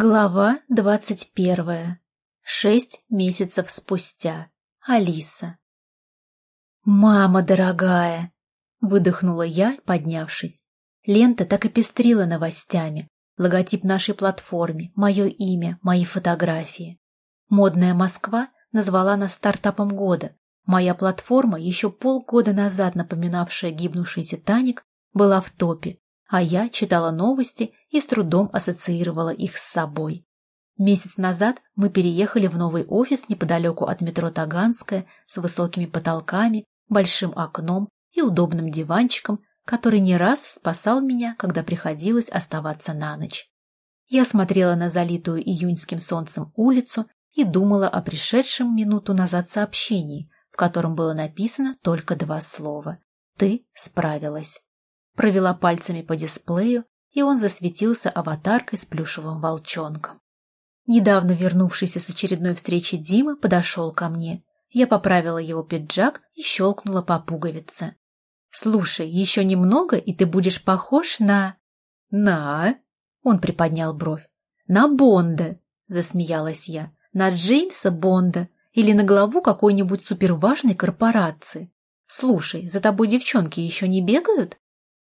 Глава двадцать первая. Шесть месяцев спустя. Алиса. «Мама дорогая!» — выдохнула я, поднявшись. Лента так и пестрила новостями. Логотип нашей платформе, мое имя, мои фотографии. Модная Москва назвала нас стартапом года. Моя платформа, еще полгода назад напоминавшая гибнувший «Титаник», была в топе, а я читала новости и с трудом ассоциировала их с собой. Месяц назад мы переехали в новый офис неподалеку от метро Таганская с высокими потолками, большим окном и удобным диванчиком, который не раз спасал меня, когда приходилось оставаться на ночь. Я смотрела на залитую июньским солнцем улицу и думала о пришедшем минуту назад сообщении, в котором было написано только два слова «Ты справилась» провела пальцами по дисплею, и он засветился аватаркой с плюшевым волчонком. Недавно вернувшийся с очередной встречи Дима подошел ко мне. Я поправила его пиджак и щелкнула по пуговице. — Слушай, еще немного, и ты будешь похож на... — На? — он приподнял бровь. — На Бонда, — засмеялась я. — На Джеймса Бонда или на главу какой-нибудь суперважной корпорации. Слушай, за тобой девчонки еще не бегают?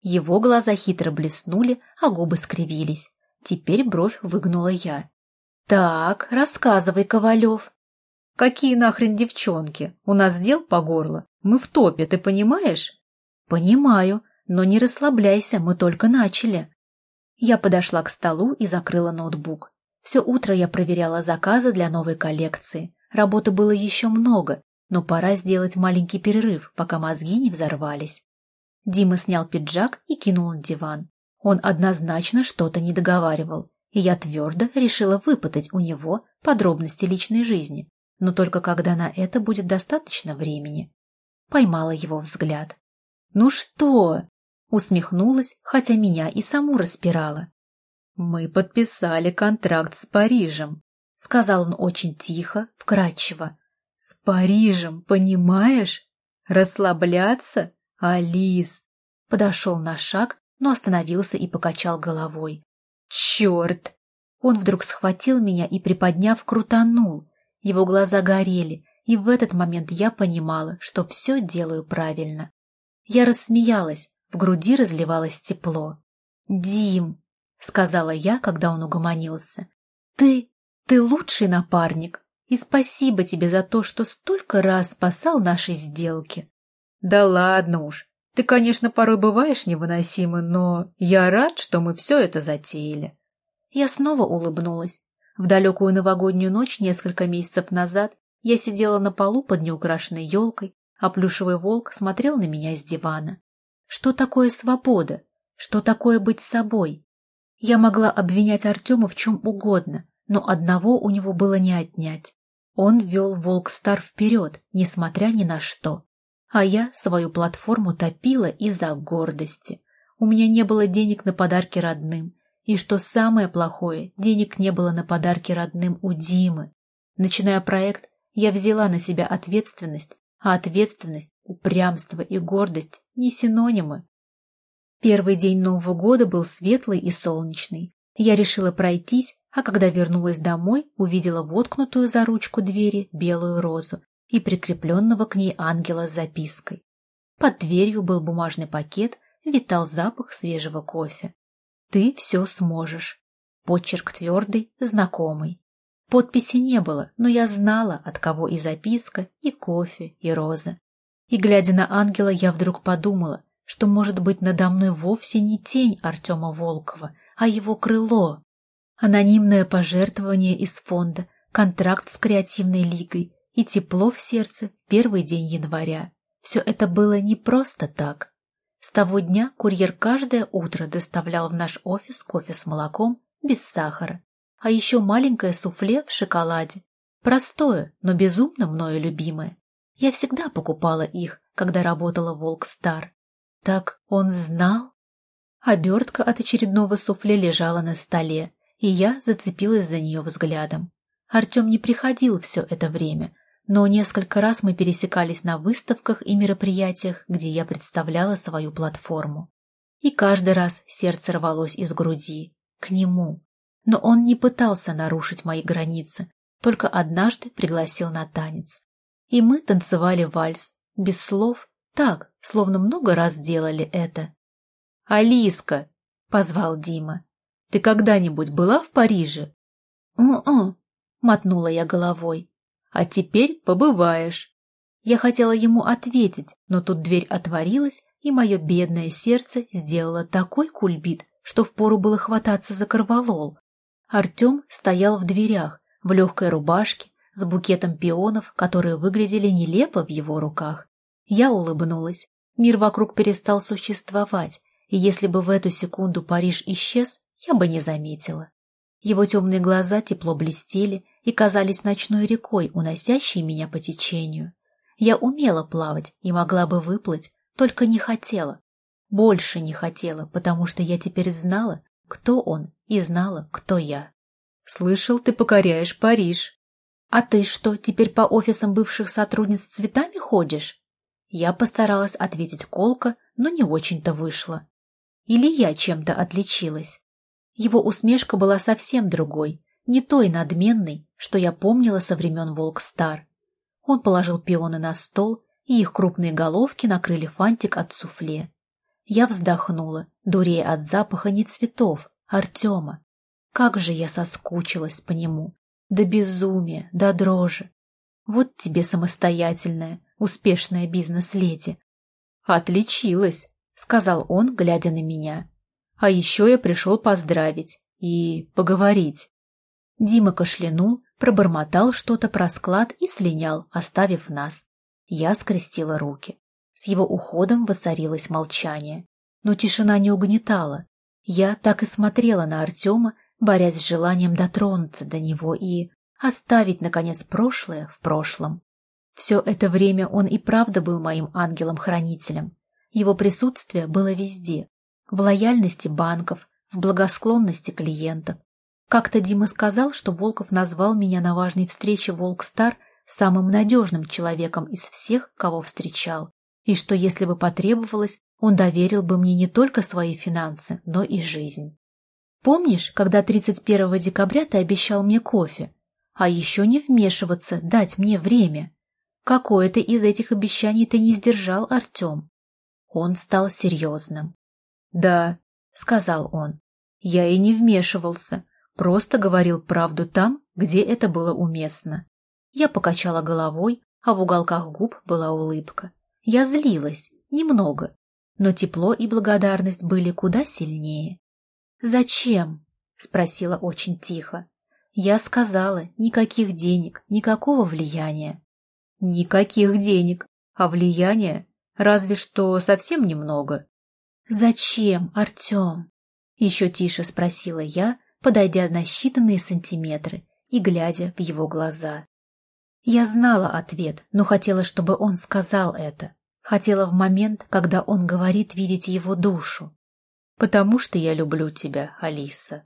Его глаза хитро блеснули, а губы скривились. Теперь бровь выгнула я. «Так, рассказывай, Ковалев». «Какие нахрен девчонки? У нас дел по горло. Мы в топе, ты понимаешь?» «Понимаю, но не расслабляйся, мы только начали». Я подошла к столу и закрыла ноутбук. Все утро я проверяла заказы для новой коллекции. Работы было еще много, но пора сделать маленький перерыв, пока мозги не взорвались. Дима снял пиджак и кинул на диван. Он однозначно что-то не договаривал, и я твердо решила выпытать у него подробности личной жизни, но только когда на это будет достаточно времени. Поймала его взгляд. «Ну что?» — усмехнулась, хотя меня и саму распирала. «Мы подписали контракт с Парижем», — сказал он очень тихо, вкрадчиво. «С Парижем, понимаешь? Расслабляться «Алис!» Подошел на шаг, но остановился и покачал головой. «Черт!» Он вдруг схватил меня и, приподняв, крутанул. Его глаза горели, и в этот момент я понимала, что все делаю правильно. Я рассмеялась, в груди разливалось тепло. «Дим!» — сказала я, когда он угомонился. «Ты... ты лучший напарник, и спасибо тебе за то, что столько раз спасал наши сделки. Да ладно уж. Ты, конечно, порой бываешь невыносима, но я рад, что мы все это затеяли. Я снова улыбнулась. В далекую новогоднюю ночь несколько месяцев назад я сидела на полу под неукрашенной елкой, а плюшевый волк смотрел на меня с дивана. Что такое свобода? Что такое быть собой? Я могла обвинять Артема в чем угодно, но одного у него было не отнять. Он вел волк стар вперед, несмотря ни на что. А я свою платформу топила из-за гордости. У меня не было денег на подарки родным. И что самое плохое, денег не было на подарки родным у Димы. Начиная проект, я взяла на себя ответственность, а ответственность, упрямство и гордость – не синонимы. Первый день Нового года был светлый и солнечный. Я решила пройтись, а когда вернулась домой, увидела воткнутую за ручку двери белую розу и прикрепленного к ней ангела с запиской. Под дверью был бумажный пакет, витал запах свежего кофе. «Ты все сможешь». Почерк твердый, знакомый. Подписи не было, но я знала, от кого и записка, и кофе, и роза. И, глядя на ангела, я вдруг подумала, что, может быть, надо мной вовсе не тень Артема Волкова, а его крыло. Анонимное пожертвование из фонда, контракт с креативной лигой, и тепло в сердце первый день января. Все это было не просто так. С того дня курьер каждое утро доставлял в наш офис кофе с молоком без сахара, а еще маленькое суфле в шоколаде. Простое, но безумно мною любимое. Я всегда покупала их, когда работала Волк Стар. Так он знал? Обертка от очередного суфле лежала на столе, и я зацепилась за нее взглядом. Артем не приходил все это время, но несколько раз мы пересекались на выставках и мероприятиях, где я представляла свою платформу. И каждый раз сердце рвалось из груди, к нему. Но он не пытался нарушить мои границы, только однажды пригласил на танец. И мы танцевали вальс, без слов, так, словно много раз делали это. «Алиска!» — позвал Дима. «Ты когда-нибудь была в Париже?» «У-у», — мотнула я головой. «А теперь побываешь». Я хотела ему ответить, но тут дверь отворилась, и мое бедное сердце сделало такой кульбит, что впору было хвататься за корвалол. Артем стоял в дверях, в легкой рубашке, с букетом пионов, которые выглядели нелепо в его руках. Я улыбнулась. Мир вокруг перестал существовать, и если бы в эту секунду Париж исчез, я бы не заметила. Его темные глаза тепло блестели и казались ночной рекой, уносящей меня по течению. Я умела плавать и могла бы выплыть, только не хотела. Больше не хотела, потому что я теперь знала, кто он, и знала, кто я. «Слышал, ты покоряешь Париж». «А ты что, теперь по офисам бывших сотрудниц с цветами ходишь?» Я постаралась ответить колко, но не очень-то вышло. Или я чем-то отличилась? Его усмешка была совсем другой, не той надменной, что я помнила со времен Волк-Стар. Он положил пионы на стол, и их крупные головки накрыли фантик от суфле. Я вздохнула, дурея от запаха не цветов, Артема. Как же я соскучилась по нему. До безумия, до дрожи. Вот тебе самостоятельная, успешная бизнес-леди. Отличилась, сказал он, глядя на меня. А еще я пришел поздравить и поговорить. Дима кашлянул, пробормотал что-то про склад и слинял, оставив нас. Я скрестила руки. С его уходом воцарилось молчание. Но тишина не угнетала. Я так и смотрела на Артема, борясь с желанием дотронуться до него и оставить, наконец, прошлое в прошлом. Все это время он и правда был моим ангелом-хранителем. Его присутствие было везде. В лояльности банков, в благосклонности клиентов. Как-то Дима сказал, что Волков назвал меня на важной встрече «Волк-Стар» самым надежным человеком из всех, кого встречал, и что, если бы потребовалось, он доверил бы мне не только свои финансы, но и жизнь. Помнишь, когда 31 декабря ты обещал мне кофе? А еще не вмешиваться, дать мне время. Какое-то из этих обещаний ты не сдержал, Артем. Он стал серьезным. «Да», — сказал он, — «я и не вмешивался, просто говорил правду там, где это было уместно. Я покачала головой, а в уголках губ была улыбка. Я злилась, немного, но тепло и благодарность были куда сильнее. «Зачем?» — спросила очень тихо. Я сказала, никаких денег, никакого влияния. Никаких денег, а влияния разве что совсем немного. «Зачем, Артем?» — еще тише спросила я, подойдя на считанные сантиметры и глядя в его глаза. Я знала ответ, но хотела, чтобы он сказал это. Хотела в момент, когда он говорит, видеть его душу. «Потому что я люблю тебя, Алиса».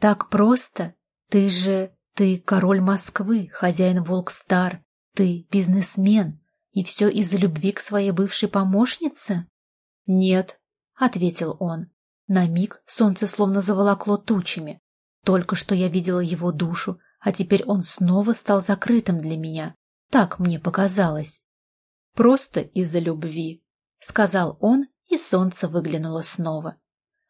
«Так просто? Ты же... Ты король Москвы, хозяин Волкстар. Ты бизнесмен. И все из-за любви к своей бывшей помощнице?» «Нет», — ответил он. На миг солнце словно заволокло тучами. Только что я видела его душу, а теперь он снова стал закрытым для меня. Так мне показалось. «Просто из-за любви», — сказал он, и солнце выглянуло снова.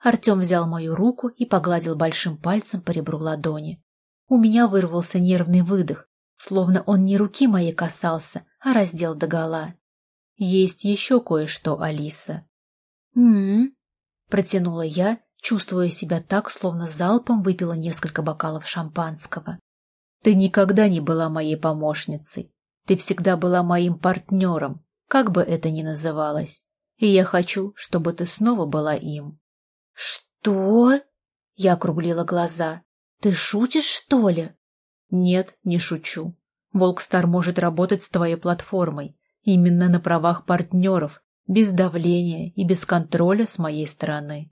Артем взял мою руку и погладил большим пальцем по ребру ладони. У меня вырвался нервный выдох, словно он не руки моей касался, а раздел догола. «Есть еще кое-что, Алиса». Протянула я, чувствуя себя так, словно залпом выпила несколько бокалов шампанского. Ты никогда не была моей помощницей. Ты всегда была моим партнером, как бы это ни называлось. И я хочу, чтобы ты снова была им. Что? Я округлила глаза. Ты шутишь, что ли? Нет, не шучу. Волкстар может работать с твоей платформой. Именно на правах партнеров, без давления и без контроля с моей стороны.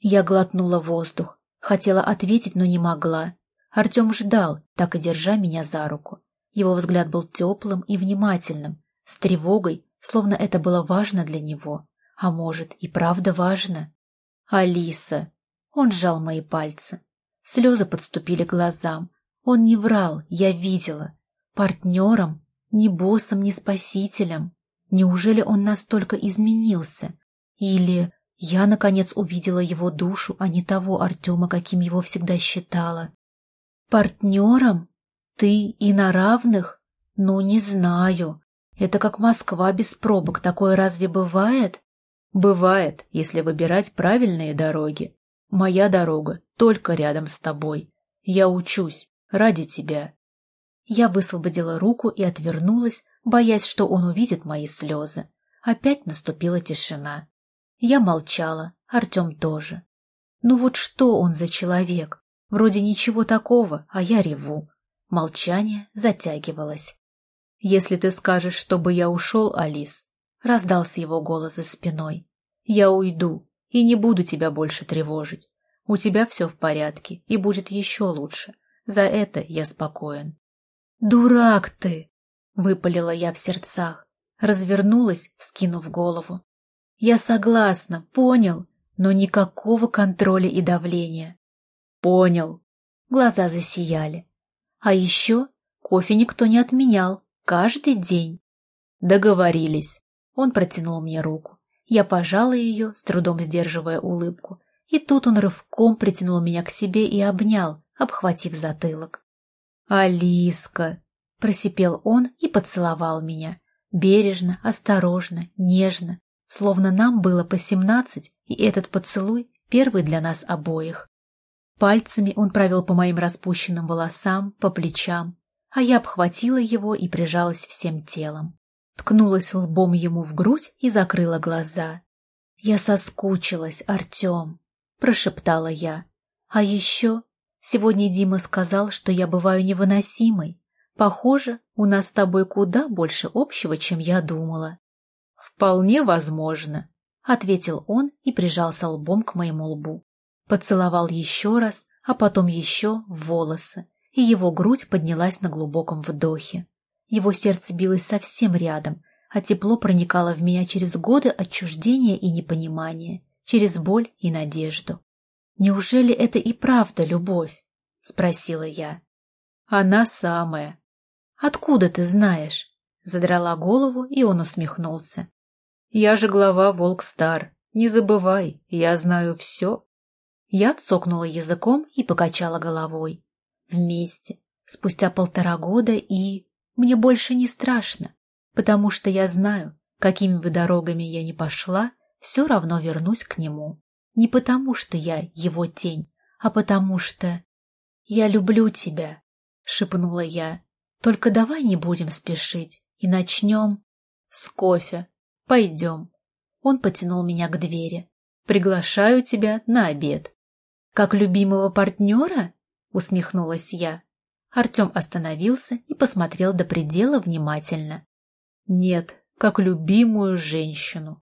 Я глотнула воздух. Хотела ответить, но не могла. Артем ждал, так и держа меня за руку. Его взгляд был теплым и внимательным, с тревогой, словно это было важно для него. А может, и правда важно? «Алиса!» Он сжал мои пальцы. Слезы подступили к глазам. Он не врал, я видела. Партнером, ни боссом, ни спасителем. Неужели он настолько изменился? Или я, наконец, увидела его душу, а не того Артема, каким его всегда считала? Партнером? Ты и на равных? Ну, не знаю. Это как Москва без пробок, такое разве бывает? Бывает, если выбирать правильные дороги. Моя дорога только рядом с тобой. Я учусь ради тебя. Я высвободила руку и отвернулась, боясь, что он увидит мои слезы. Опять наступила тишина. Я молчала, Артем тоже. Ну вот что он за человек? Вроде ничего такого, а я реву. Молчание затягивалось. «Если ты скажешь, чтобы я ушел, Алис», — раздался его голос за спиной, — «я уйду и не буду тебя больше тревожить. У тебя все в порядке и будет еще лучше. За это я спокоен». «Дурак ты!» — выпалила я в сердцах. Развернулась, скинув голову. «Я согласна, понял, но никакого контроля и давления». «Понял». Глаза засияли. «А еще кофе никто не отменял, каждый день». «Договорились». Он протянул мне руку. Я пожала ее, с трудом сдерживая улыбку. И тут он рывком притянул меня к себе и обнял, обхватив затылок. «Алиска!» — просипел он и поцеловал меня. Бережно, осторожно, нежно, словно нам было по семнадцать, и этот поцелуй первый для нас обоих. Пальцами он провел по моим распущенным волосам, по плечам, а я обхватила его и прижалась всем телом. Ткнулась лбом ему в грудь и закрыла глаза. «Я соскучилась, Артем», — прошептала я. «А еще Сегодня Дима сказал, что я бываю невыносимой. Похоже, у нас с тобой куда больше общего, чем я думала. — Вполне возможно, — ответил он и прижался лбом к моему лбу. Поцеловал еще раз, а потом еще в волосы, и его грудь поднялась на глубоком вдохе. Его сердце билось совсем рядом, а тепло проникало в меня через годы отчуждения и непонимания, через боль и надежду. «Неужели это и правда любовь?» — спросила я. «Она самая». «Откуда ты знаешь?» — задрала голову, и он усмехнулся. «Я же глава Волк-Стар. Не забывай, я знаю все». Я цокнула языком и покачала головой. Вместе, спустя полтора года, и... Мне больше не страшно, потому что я знаю, какими бы дорогами я ни пошла, все равно вернусь к нему. Не потому, что я его тень, а потому что... «Я люблю тебя», — шепнула я. «Только давай не будем спешить и начнем с кофе. Пойдем». Он потянул меня к двери. «Приглашаю тебя на обед». «Как любимого партнера?» — усмехнулась я. Артем остановился и посмотрел до предела внимательно. «Нет, как любимую женщину».